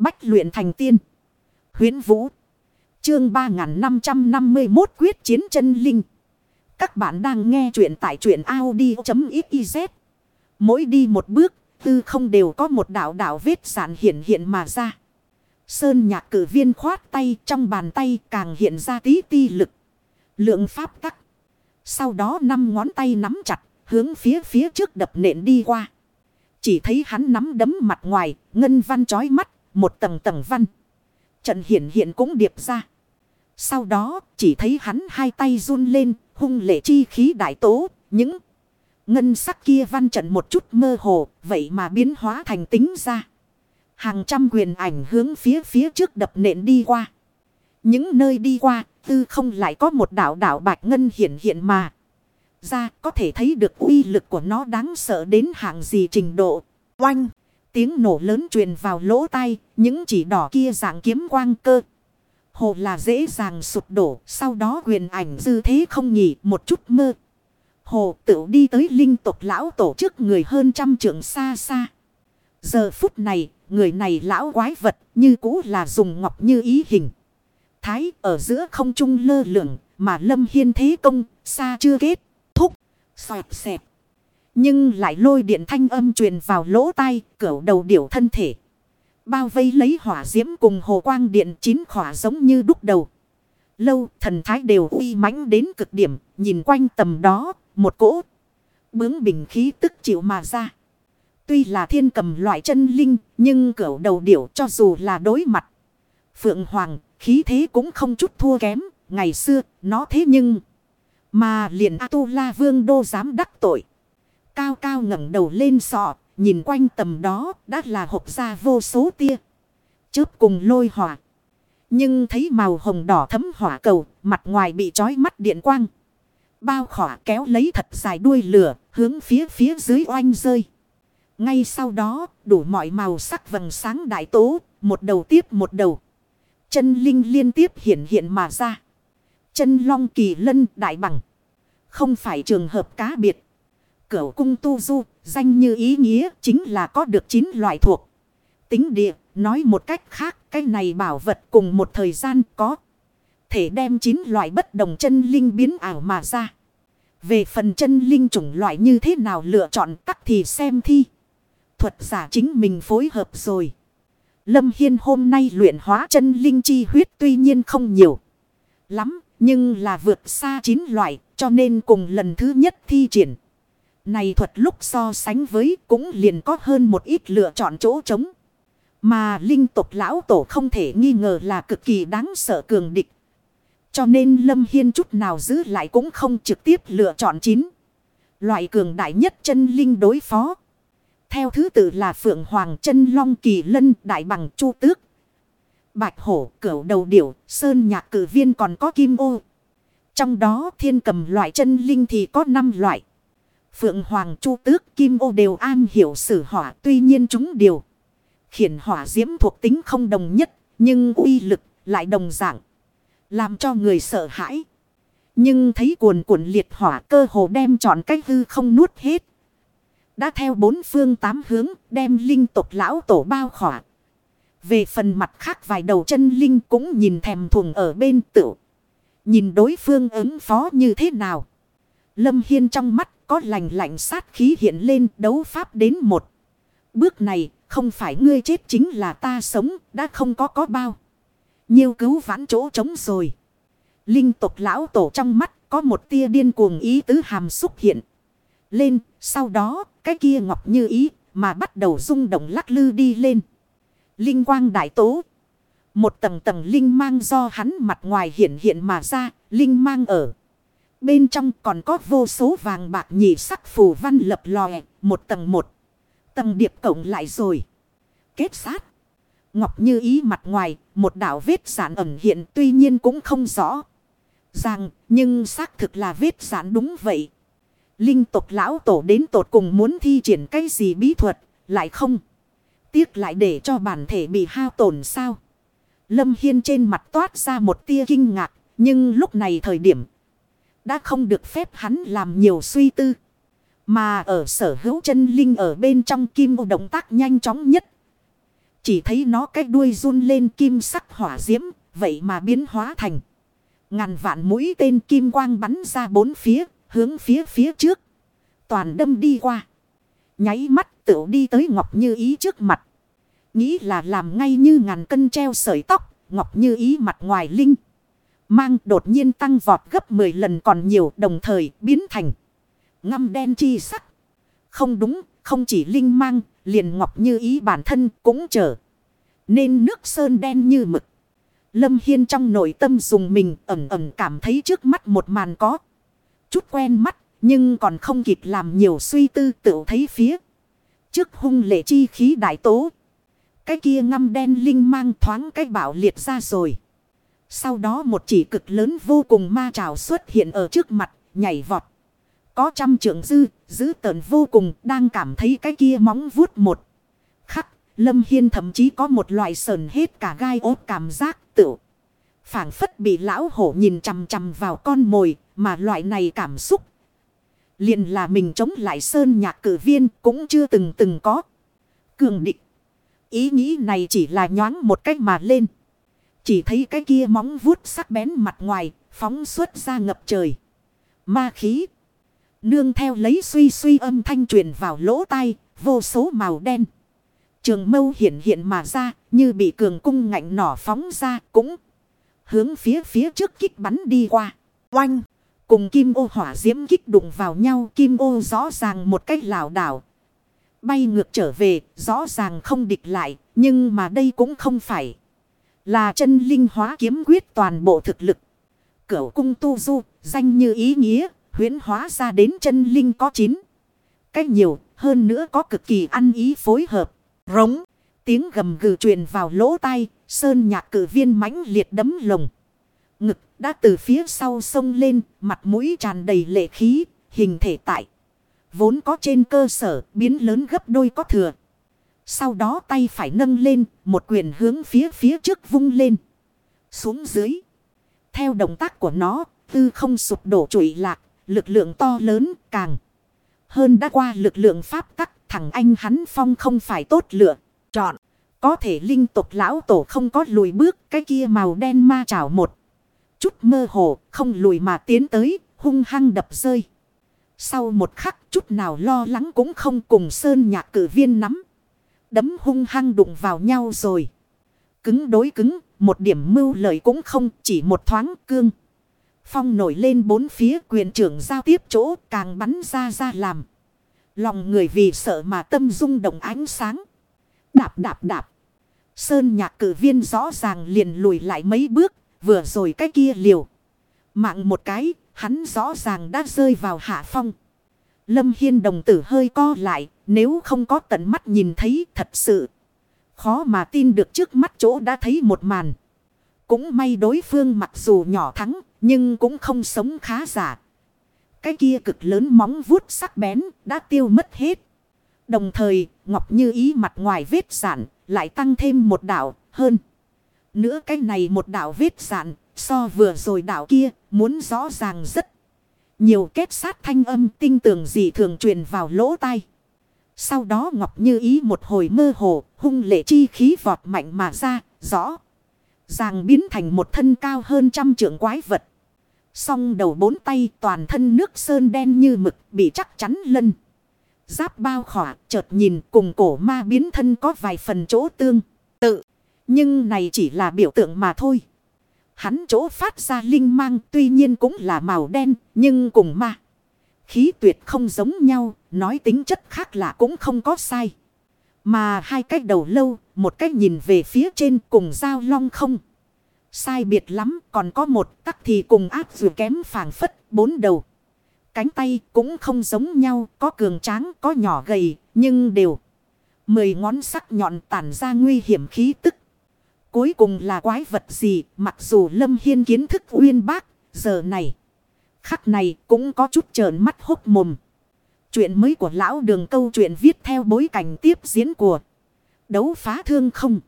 Bách luyện thành tiên. huyễn Vũ. Chương 3551 quyết chiến chân linh. Các bạn đang nghe truyện tại truyện Audi.xyz. Mỗi đi một bước, tư không đều có một đảo đảo vết sản hiện hiện mà ra. Sơn nhạc cử viên khoát tay trong bàn tay càng hiện ra tí ti lực. Lượng pháp tắc. Sau đó năm ngón tay nắm chặt, hướng phía phía trước đập nện đi qua. Chỉ thấy hắn nắm đấm mặt ngoài, ngân văn chói mắt, một tầng tầng văn. Trận hiện hiện cũng điệp ra. Sau đó, chỉ thấy hắn hai tay run lên, hung lệ chi khí đại tố, những ngân sắc kia văn trận một chút mơ hồ, vậy mà biến hóa thành tính ra. Hàng trăm quyền ảnh hướng phía phía trước đập nện đi qua. Những nơi đi qua, tư không lại có một đảo đảo bạch ngân hiện hiện mà. Ra có thể thấy được uy lực của nó đáng sợ đến hạng gì trình độ. Oanh! Tiếng nổ lớn truyền vào lỗ tai, những chỉ đỏ kia dạng kiếm quang cơ. Hồ là dễ dàng sụp đổ, sau đó quyền ảnh dư thế không nhỉ một chút mơ. Hồ tự đi tới linh tộc lão tổ trước người hơn trăm trượng xa xa. Giờ phút này, người này lão quái vật như cũ là dùng ngọc như ý hình. Thái ở giữa không trung lơ lửng mà lâm hiên thế công xa chưa kết thúc. Xoẹt xẹt. Nhưng lại lôi điện thanh âm truyền vào lỗ tai cẩu đầu điểu thân thể. Bao vây lấy hỏa diễm cùng hồ quang điện chín khỏa giống như đúc đầu. Lâu, thần thái đều uy mãnh đến cực điểm, nhìn quanh tầm đó, một cỗ. Bướng bình khí tức chịu mà ra. Tuy là thiên cầm loại chân linh, nhưng cẩu đầu điểu cho dù là đối mặt. Phượng Hoàng, khí thế cũng không chút thua kém. Ngày xưa, nó thế nhưng mà liền A-tu-la vương đô dám đắc tội. Cao cao ngẩng đầu lên sọ, nhìn quanh tầm đó đã là hộp ra vô số tia. Chớp cùng lôi hỏa. Nhưng thấy màu hồng đỏ thấm hỏa cầu, mặt ngoài bị trói mắt điện quang. Bao khỏa kéo lấy thật dài đuôi lửa, hướng phía phía dưới oanh rơi. Ngay sau đó, đủ mọi màu sắc vầng sáng đại tố, một đầu tiếp một đầu. Chân linh liên tiếp hiện hiện mà ra. Chân long kỳ lân đại bằng. Không phải trường hợp cá biệt. Cửu cung tu du, danh như ý nghĩa chính là có được 9 loại thuộc. Tính địa, nói một cách khác, cái này bảo vật cùng một thời gian có. Thể đem 9 loại bất đồng chân linh biến ảo mà ra. Về phần chân linh chủng loại như thế nào lựa chọn tắc thì xem thi. Thuật giả chính mình phối hợp rồi. Lâm Hiên hôm nay luyện hóa chân linh chi huyết tuy nhiên không nhiều lắm, nhưng là vượt xa 9 loại, cho nên cùng lần thứ nhất thi triển. Này thuật lúc so sánh với cũng liền có hơn một ít lựa chọn chỗ trống. Mà linh tục lão tổ không thể nghi ngờ là cực kỳ đáng sợ cường địch. Cho nên Lâm Hiên chút nào giữ lại cũng không trực tiếp lựa chọn chín. Loại cường đại nhất chân linh đối phó. Theo thứ tự là Phượng Hoàng chân Long Kỳ Lân, Đại Bằng Chu Tước. Bạch Hổ, cửu đầu điểu, Sơn Nhạc cử viên còn có Kim Ô. Trong đó thiên cầm loại chân linh thì có 5 loại. Phượng Hoàng Chu Tước Kim Ô đều an hiểu sử hỏa, tuy nhiên chúng đều. Khiển hỏa diễm thuộc tính không đồng nhất, nhưng uy lực lại đồng dạng. Làm cho người sợ hãi. Nhưng thấy cuồn cuộn liệt hỏa cơ hồ đem trọn cách hư không nuốt hết. Đã theo bốn phương tám hướng đem linh tộc lão tổ bao khỏa. Về phần mặt khác vài đầu chân linh cũng nhìn thèm thuồng ở bên tựu. Nhìn đối phương ứng phó như thế nào. Lâm Hiên trong mắt có lành lạnh sát khí hiện lên đấu pháp đến một. Bước này không phải ngươi chết chính là ta sống đã không có có bao. Nhiều cứu vãn chỗ trống rồi. Linh tục lão tổ trong mắt có một tia điên cuồng ý tứ hàm xúc hiện. Lên sau đó cái kia ngọc như ý mà bắt đầu rung động lắc lư đi lên. Linh quang đại tố. Một tầng tầng linh mang do hắn mặt ngoài hiện hiện mà ra, linh mang ở. Bên trong còn có vô số vàng bạc nhị sắc phù văn lập lòe, một tầng một. Tầng điệp cộng lại rồi. Kết sát. Ngọc như ý mặt ngoài, một đảo vết giản ẩn hiện tuy nhiên cũng không rõ. Rằng, nhưng xác thực là vết giản đúng vậy. Linh tục lão tổ đến tột cùng muốn thi triển cái gì bí thuật, lại không. Tiếc lại để cho bản thể bị hao tổn sao. Lâm Hiên trên mặt toát ra một tia kinh ngạc. Nhưng lúc này thời điểm. Đã không được phép hắn làm nhiều suy tư. Mà ở sở hữu chân linh ở bên trong kim ô động tác nhanh chóng nhất. Chỉ thấy nó cái đuôi run lên kim sắc hỏa diễm, vậy mà biến hóa thành. Ngàn vạn mũi tên kim quang bắn ra bốn phía, hướng phía phía trước. Toàn đâm đi qua. Nháy mắt tựu đi tới Ngọc Như Ý trước mặt. Nghĩ là làm ngay như ngàn cân treo sợi tóc, Ngọc Như Ý mặt ngoài linh. Mang đột nhiên tăng vọt gấp 10 lần còn nhiều đồng thời biến thành ngăm đen chi sắc. Không đúng, không chỉ linh mang, liền Ngọc Như Ý bản thân cũng trở. Nên nước sơn đen như mực. Lâm Hiên trong nội tâm dùng mình ẩm ẩm cảm thấy trước mắt một màn có. Chút quen mắt, nhưng còn không kịp làm nhiều suy tư tự thấy phía. Trước hung lệ chi khí đại tố. Cái kia ngăm đen linh mang thoáng cái bảo liệt ra rồi. Sau đó một chỉ cực lớn vô cùng ma trào xuất hiện ở trước mặt, nhảy vọt. Có trăm trưởng dư, giữ tợn vô cùng, đang cảm thấy cái kia móng vuốt một. Khắc, Lâm Hiên thậm chí có một loại sờn hết cả gai ốt cảm giác tự. phảng phất bị lão hổ nhìn chằm chằm vào con mồi, mà loại này cảm xúc. liền là mình chống lại sơn nhạc cử viên cũng chưa từng từng có. Cường định. Ý nghĩ này chỉ là nhoáng một cách mà lên. Chỉ thấy cái kia móng vuốt sắc bén mặt ngoài, phóng xuất ra ngập trời. Ma khí. Nương theo lấy suy suy âm thanh truyền vào lỗ tai, vô số màu đen. Trường mâu hiện hiện mà ra, như bị cường cung ngạnh nỏ phóng ra, cũng hướng phía phía trước kích bắn đi qua. Oanh! Cùng kim ô hỏa diễm kích đụng vào nhau, kim ô rõ ràng một cách lảo đảo. Bay ngược trở về, rõ ràng không địch lại, nhưng mà đây cũng không phải. Là chân linh hóa kiếm quyết toàn bộ thực lực. Cửu cung tu du, danh như ý nghĩa, huyến hóa ra đến chân linh có chín. Cách nhiều, hơn nữa có cực kỳ ăn ý phối hợp. Rống, tiếng gầm gừ truyền vào lỗ tai, sơn nhạc cử viên mãnh liệt đấm lồng. Ngực đã từ phía sau sông lên, mặt mũi tràn đầy lệ khí, hình thể tại. Vốn có trên cơ sở, biến lớn gấp đôi có thừa. Sau đó tay phải nâng lên, một quyền hướng phía phía trước vung lên. Xuống dưới. Theo động tác của nó, tư không sụp đổ trụi lạc, lực lượng to lớn càng. Hơn đã qua lực lượng pháp tắc, thằng anh hắn phong không phải tốt lựa. Chọn. Có thể linh tục lão tổ không có lùi bước, cái kia màu đen ma chảo một. Chút mơ hồ, không lùi mà tiến tới, hung hăng đập rơi. Sau một khắc chút nào lo lắng cũng không cùng sơn nhạc cử viên nắm. Đấm hung hăng đụng vào nhau rồi. Cứng đối cứng, một điểm mưu lợi cũng không, chỉ một thoáng cương. Phong nổi lên bốn phía quyền trưởng giao tiếp chỗ càng bắn ra ra làm. Lòng người vì sợ mà tâm rung động ánh sáng. Đạp đạp đạp. Sơn nhạc cử viên rõ ràng liền lùi lại mấy bước, vừa rồi cái kia liều. Mạng một cái, hắn rõ ràng đã rơi vào hạ phong. Lâm Hiên đồng tử hơi co lại, nếu không có tận mắt nhìn thấy thật sự. Khó mà tin được trước mắt chỗ đã thấy một màn. Cũng may đối phương mặc dù nhỏ thắng, nhưng cũng không sống khá giả. Cái kia cực lớn móng vuốt sắc bén, đã tiêu mất hết. Đồng thời, Ngọc Như Ý mặt ngoài vết giản lại tăng thêm một đảo hơn. Nữa cái này một đảo vết giản so vừa rồi đảo kia, muốn rõ ràng rất nhiều kết sát thanh âm tinh tường gì thường truyền vào lỗ tai. Sau đó Ngọc Như Ý một hồi mơ hồ, hung lệ chi khí vọt mạnh mà ra, rõ. Ràng biến thành một thân cao hơn trăm trượng quái vật. Song đầu bốn tay toàn thân nước sơn đen như mực bị chắc chắn lân. Giáp bao khỏa chợt nhìn cùng cổ ma biến thân có vài phần chỗ tương tự. Nhưng này chỉ là biểu tượng mà thôi. Hắn chỗ phát ra linh mang tuy nhiên cũng là màu đen nhưng cùng ma. Khí tuyệt không giống nhau, nói tính chất khác lạ cũng không có sai. Mà hai cái đầu lâu, một cái nhìn về phía trên cùng giao long không. Sai biệt lắm, còn có một tắc thì cùng áp dù kém phảng phất, bốn đầu. Cánh tay cũng không giống nhau, có cường tráng, có nhỏ gầy, nhưng đều. Mười ngón sắc nhọn tản ra nguy hiểm khí tức. Cuối cùng là quái vật gì, mặc dù Lâm Hiên kiến thức uyên bác, giờ này. Khắc này cũng có chút trợn mắt hốc mồm. Chuyện mới của lão đường câu chuyện viết theo bối cảnh tiếp diễn của đấu phá thương không.